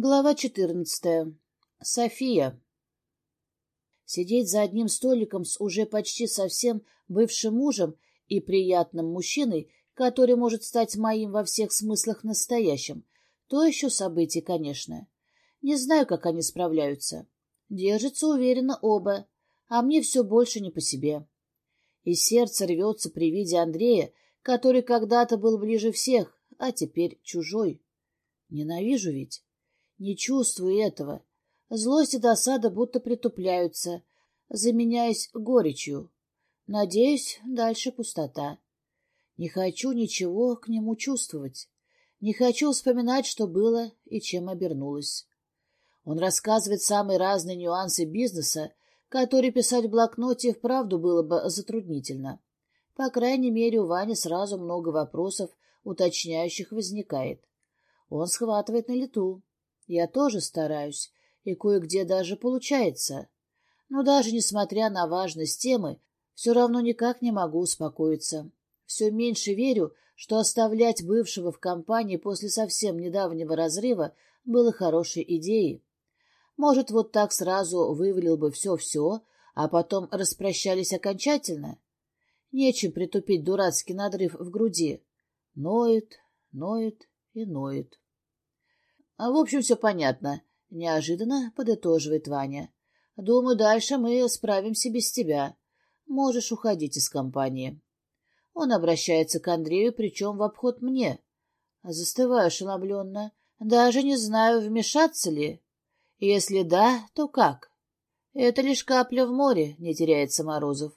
Глава четырнадцатая. София. Сидеть за одним столиком с уже почти совсем бывшим мужем и приятным мужчиной, который может стать моим во всех смыслах настоящим, то еще событие, конечно. Не знаю, как они справляются. Держатся уверенно оба, а мне все больше не по себе. И сердце рвется при виде Андрея, который когда-то был ближе всех, а теперь чужой. Ненавижу ведь. Не чувствую этого. Злость и досада будто притупляются, заменяясь горечью. Надеюсь, дальше пустота. Не хочу ничего к нему чувствовать. Не хочу вспоминать, что было и чем обернулось. Он рассказывает самые разные нюансы бизнеса, которые писать в блокноте вправду было бы затруднительно. По крайней мере, у Вани сразу много вопросов, уточняющих, возникает. Он схватывает на лету. Я тоже стараюсь, и кое-где даже получается. Но даже несмотря на важность темы, все равно никак не могу успокоиться. Все меньше верю, что оставлять бывшего в компании после совсем недавнего разрыва было хорошей идеей. Может, вот так сразу вывалил бы все-все, а потом распрощались окончательно? Нечем притупить дурацкий надрыв в груди. Ноет, ноет и ноет. А, в общем, все понятно. Неожиданно подытоживает Ваня. Думаю, дальше мы справимся без тебя. Можешь уходить из компании. Он обращается к Андрею, причем в обход мне. Застываю ошеломленно. Даже не знаю, вмешаться ли. Если да, то как? Это лишь капля в море, не теряется Морозов.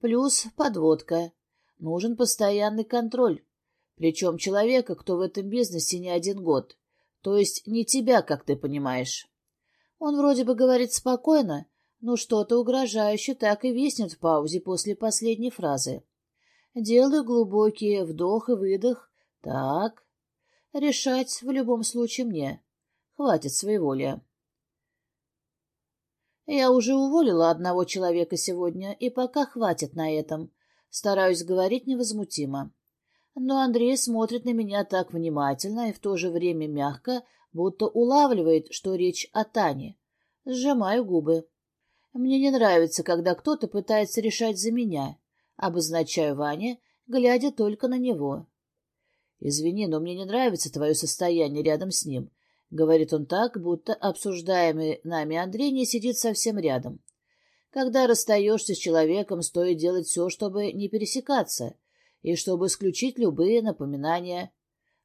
Плюс подводка. Нужен постоянный контроль. Причем человека, кто в этом бизнесе не один год. То есть не тебя, как ты понимаешь. Он вроде бы говорит спокойно, но что-то угрожающе так и виснет в паузе после последней фразы. Делаю глубокий вдох и выдох. Так. Решать в любом случае мне. Хватит своеволия. Я уже уволила одного человека сегодня, и пока хватит на этом. Стараюсь говорить невозмутимо. Но Андрей смотрит на меня так внимательно и в то же время мягко, будто улавливает, что речь о Тане. Сжимаю губы. Мне не нравится, когда кто-то пытается решать за меня. Обозначаю Ване, глядя только на него. «Извини, но мне не нравится твое состояние рядом с ним», — говорит он так, будто обсуждаемый нами Андрей не сидит совсем рядом. «Когда расстаешься с человеком, стоит делать все, чтобы не пересекаться и чтобы исключить любые напоминания.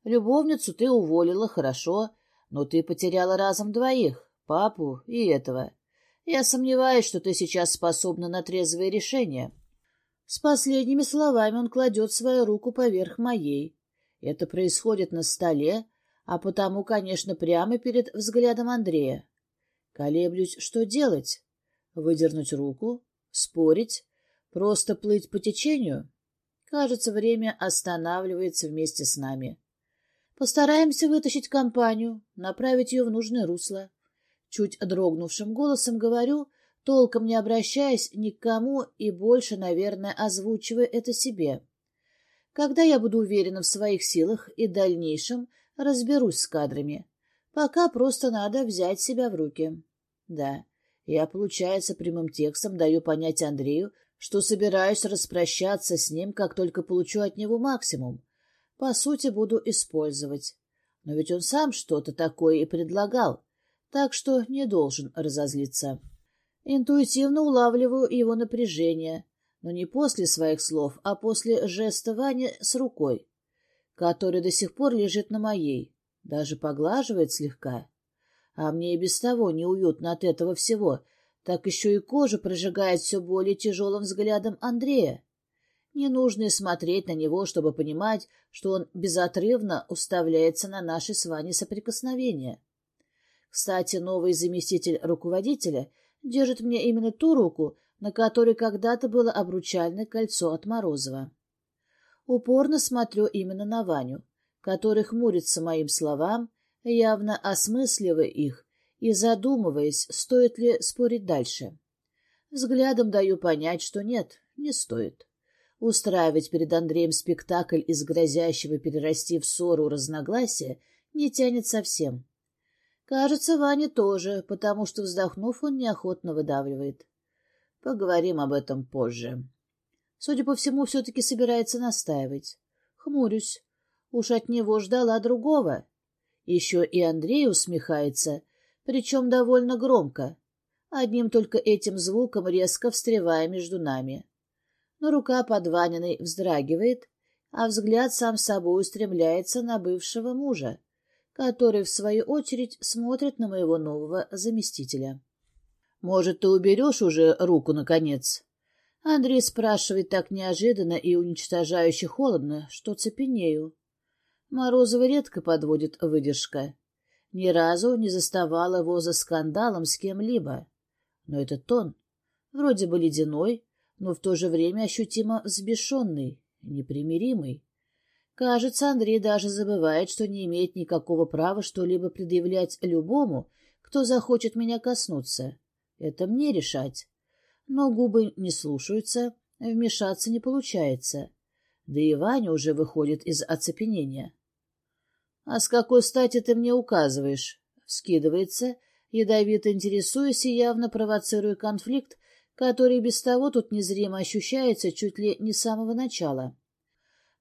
Любовницу ты уволила, хорошо, но ты потеряла разом двоих, папу и этого. Я сомневаюсь, что ты сейчас способна на трезвое решение. С последними словами он кладет свою руку поверх моей. Это происходит на столе, а потому, конечно, прямо перед взглядом Андрея. Колеблюсь, что делать? Выдернуть руку? Спорить? Просто плыть по течению? Кажется, время останавливается вместе с нами. Постараемся вытащить компанию, направить ее в нужное русло. Чуть дрогнувшим голосом говорю, толком не обращаясь ни к кому и больше, наверное, озвучивая это себе. Когда я буду уверена в своих силах и дальнейшем разберусь с кадрами. Пока просто надо взять себя в руки. Да, я, получается, прямым текстом даю понять Андрею, что собираюсь распрощаться с ним, как только получу от него максимум. По сути, буду использовать. Но ведь он сам что-то такое и предлагал, так что не должен разозлиться. Интуитивно улавливаю его напряжение, но не после своих слов, а после жеста Вани с рукой, который до сих пор лежит на моей, даже поглаживает слегка. А мне и без того неуютно от этого всего — так еще и кожа прожигает все более тяжелым взглядом Андрея. Не нужно и смотреть на него, чтобы понимать, что он безотрывно уставляется на наши с Ваней соприкосновения. Кстати, новый заместитель руководителя держит мне именно ту руку, на которой когда-то было обручальное кольцо от Морозова. Упорно смотрю именно на Ваню, который хмурится моим словам, явно осмысливая их и задумываясь, стоит ли спорить дальше. Взглядом даю понять, что нет, не стоит. Устраивать перед Андреем спектакль из грозящего перерасти в ссору разногласия не тянет совсем. Кажется, Ваня тоже, потому что, вздохнув, он неохотно выдавливает. Поговорим об этом позже. Судя по всему, все-таки собирается настаивать. Хмурюсь. Уж от него ждала другого. Еще и Андрей усмехается, причем довольно громко, одним только этим звуком резко встревая между нами. Но рука под Ваниной вздрагивает, а взгляд сам собой устремляется на бывшего мужа, который, в свою очередь, смотрит на моего нового заместителя. «Может, ты уберешь уже руку, наконец?» Андрей спрашивает так неожиданно и уничтожающе холодно, что цепенею. Морозова редко подводит выдержка. Ни разу не заставала его за скандалом с кем-либо. Но этот тон, вроде бы ледяной, но в то же время ощутимо взбешенный, непримиримый. Кажется, Андрей даже забывает, что не имеет никакого права что-либо предъявлять любому, кто захочет меня коснуться. Это мне решать. Но губы не слушаются, вмешаться не получается. Да и Ваня уже выходит из оцепенения. — А с какой стати ты мне указываешь? — вскидывается, ядовито интересуясь и явно провоцируя конфликт, который без того тут незримо ощущается чуть ли не с самого начала.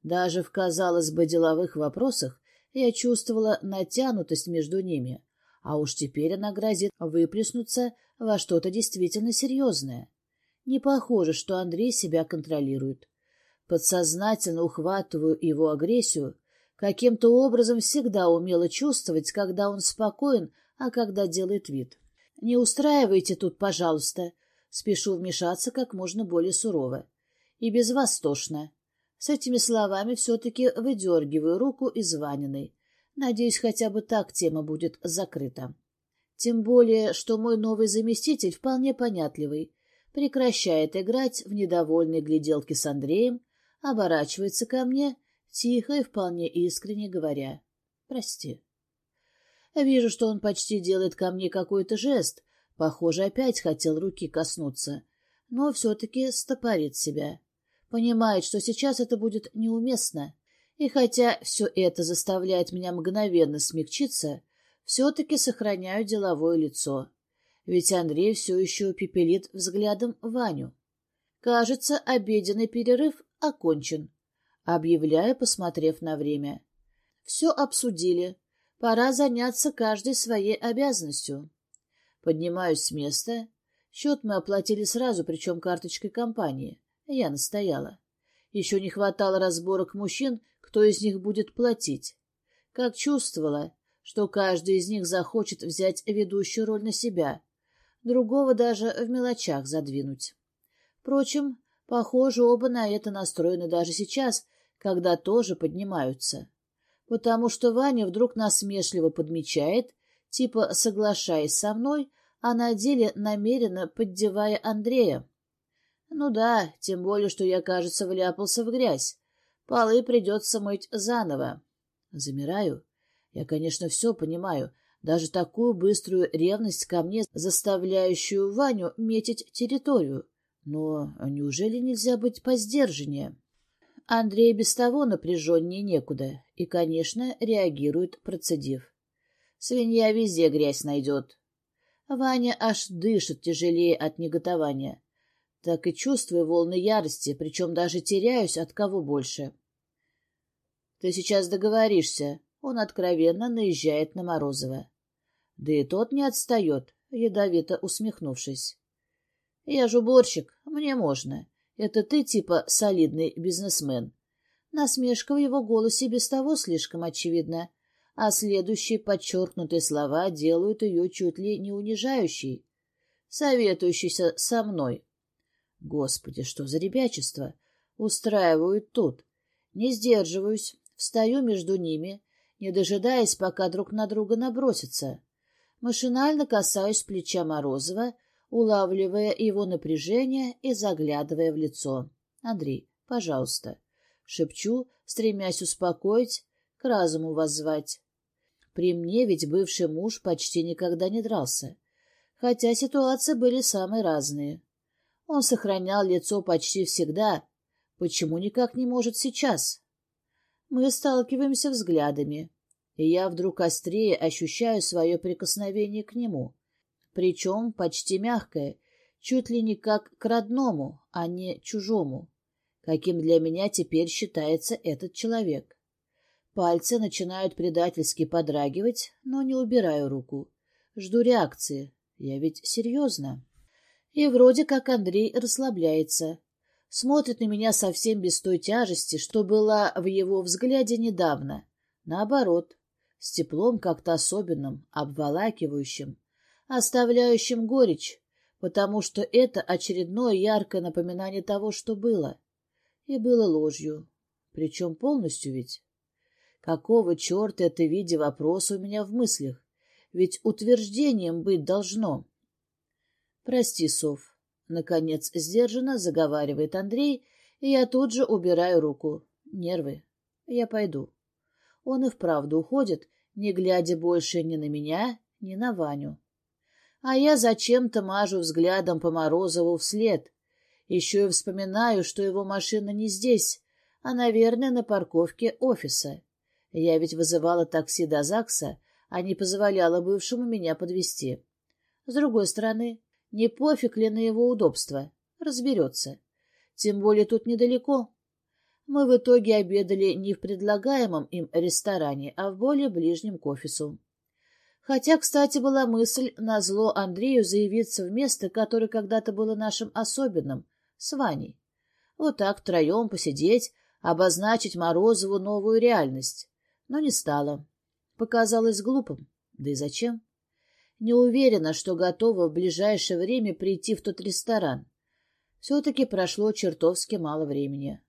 Даже в, казалось бы, деловых вопросах я чувствовала натянутость между ними, а уж теперь она грозит выплеснуться во что-то действительно серьезное. Не похоже, что Андрей себя контролирует. Подсознательно ухватываю его агрессию, каким-то образом всегда умела чувствовать, когда он спокоен, а когда делает вид. «Не устраивайте тут, пожалуйста», спешу вмешаться как можно более сурово. «И без вас тошно». С этими словами все-таки выдергиваю руку из Ваниной. Надеюсь, хотя бы так тема будет закрыта. Тем более, что мой новый заместитель вполне понятливый, прекращает играть в недовольной гляделки с Андреем, оборачивается ко мне, тихо и вполне искренне говоря «Прости». Вижу, что он почти делает ко мне какой-то жест, похоже, опять хотел руки коснуться, но все-таки стопорит себя. Понимает, что сейчас это будет неуместно, и хотя все это заставляет меня мгновенно смягчиться, все-таки сохраняю деловое лицо. Ведь Андрей все еще пепелит взглядом Ваню. Кажется, обеденный перерыв окончен. Объявляю, посмотрев на время. Все обсудили. Пора заняться каждой своей обязанностью. Поднимаюсь с места. Счет мы оплатили сразу, причем карточкой компании. Я настояла. Еще не хватало разборок мужчин, кто из них будет платить. Как чувствовала, что каждый из них захочет взять ведущую роль на себя, другого даже в мелочах задвинуть. Впрочем, похоже, оба на это настроены даже сейчас, когда тоже поднимаются. Потому что Ваня вдруг насмешливо подмечает, типа соглашаясь со мной, а на деле намеренно поддевая Андрея. Ну да, тем более, что я, кажется, вляпался в грязь. Полы придется мыть заново. Замираю. Я, конечно, все понимаю. Даже такую быструю ревность ко мне, заставляющую Ваню метить территорию. Но неужели нельзя быть поздержаннее? Андрей без того напряженнее некуда и, конечно, реагирует, процедив. Свинья везде грязь найдет. Ваня аж дышит тяжелее от неготования так и чувствую волны ярости, причем даже теряюсь от кого больше. Ты сейчас договоришься. Он откровенно наезжает на Морозова. Да и тот не отстает, ядовито усмехнувшись. Я же уборщик, мне можно. Это ты типа солидный бизнесмен. Насмешка в его голосе без того слишком очевидна, а следующие подчеркнутые слова делают ее чуть ли не унижающей, советующейся со мной. Господи, что за ребячество? Устраивают тут. Не сдерживаюсь, встаю между ними, не дожидаясь, пока друг на друга набросятся. Машинально касаюсь плеча Морозова, улавливая его напряжение и заглядывая в лицо. «Андрей, пожалуйста». Шепчу, стремясь успокоить, к разуму воззвать. При мне ведь бывший муж почти никогда не дрался, хотя ситуации были самые разные. Он сохранял лицо почти всегда. Почему никак не может сейчас? Мы сталкиваемся взглядами. и я вдруг острее ощущаю свое прикосновение к нему, причем почти мягкое, чуть ли не как к родному, а не чужому, каким для меня теперь считается этот человек. Пальцы начинают предательски подрагивать, но не убираю руку. Жду реакции. Я ведь серьезно. И вроде как Андрей расслабляется. Смотрит на меня совсем без той тяжести, что была в его взгляде недавно. Наоборот, с теплом как-то особенным, обволакивающим, оставляющим горечь, потому что это очередное яркое напоминание того, что было. И было ложью. Причем полностью ведь. Какого черта это виде вопроса у меня в мыслях? Ведь утверждением быть должно. Прости, Сов. Наконец, сдержанно заговаривает Андрей, и я тут же убираю руку. Нервы. Я пойду. Он и вправду уходит, не глядя больше ни на меня, ни на Ваню. А я зачем-то мажу взглядом по Морозову вслед. Еще и вспоминаю, что его машина не здесь, а, наверное, на парковке офиса. Я ведь вызывала такси до ЗАГСа, а не позволяла бывшему меня подвести. С другой стороны, не пофиг ли на его удобство? Разберется. Тем более тут недалеко. Мы в итоге обедали не в предлагаемом им ресторане, а в более ближнем к офису. Хотя, кстати, была мысль на зло Андрею заявиться в место, которое когда-то было нашим особенным, с Ваней. Вот так втроем посидеть, обозначить Морозову новую реальность. Но не стало. Показалось глупым. Да и зачем? Не уверена, что готова в ближайшее время прийти в тот ресторан. Все-таки прошло чертовски мало времени.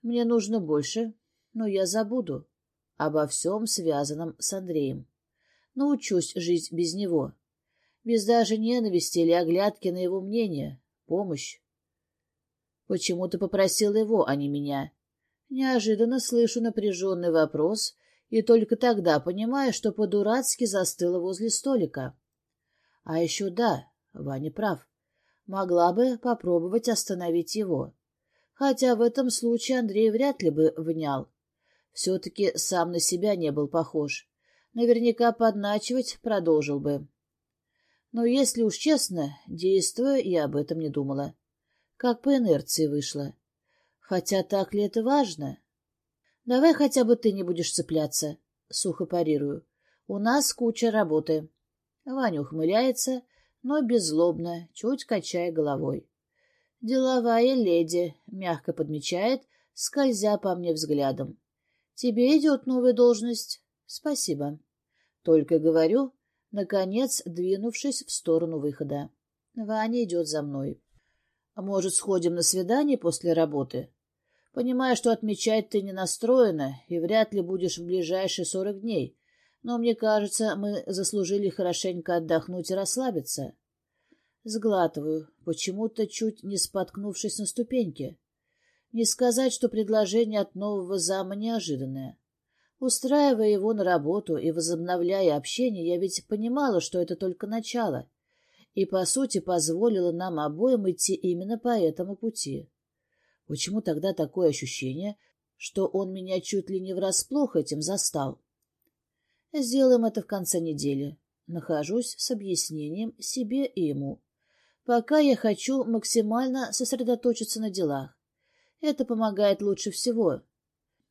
Мне нужно больше, но я забуду обо всем связанном с Андреем. Научусь жить без него. Без даже ненависти или оглядки на его мнение. Помощь. Почему ты попросила его, а не меня? Неожиданно слышу напряженный вопрос и только тогда понимаю, что по-дурацки застыла возле столика. А еще да, Ваня прав. Могла бы попробовать остановить его. Хотя в этом случае Андрей вряд ли бы внял. Все-таки сам на себя не был похож. Наверняка подначивать продолжил бы. Но если уж честно, действуя, я об этом не думала. Как по инерции вышло. Хотя так ли это важно? Давай хотя бы ты не будешь цепляться. Сухо парирую. У нас куча работы. Ваня ухмыляется, но беззлобно, чуть качая головой. Деловая леди, мягко подмечает, скользя по мне взглядом. Тебе идет новая должность? Спасибо. Только говорю, наконец, двинувшись в сторону выхода. Ваня идет за мной. Может, сходим на свидание после работы? Понимаю, что отмечать ты не настроена и вряд ли будешь в ближайшие сорок дней, но мне кажется, мы заслужили хорошенько отдохнуть и расслабиться. Сглатываю, почему-то чуть не споткнувшись на ступеньке. Не сказать, что предложение от нового зама неожиданное. Устраивая его на работу и возобновляя общение, я ведь понимала, что это только начало, и, по сути, позволила нам обоим идти именно по этому пути. Почему тогда такое ощущение, что он меня чуть ли не врасплох этим застал? Сделаем это в конце недели. Нахожусь с объяснением себе и ему. Пока я хочу максимально сосредоточиться на делах. Это помогает лучше всего.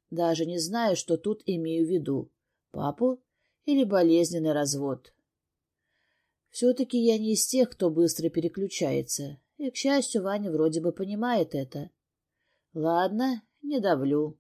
Даже не знаю, что тут имею в виду. Папу или болезненный развод. Все-таки я не из тех, кто быстро переключается. И, к счастью, Ваня вроде бы понимает это. Ладно, не давлю.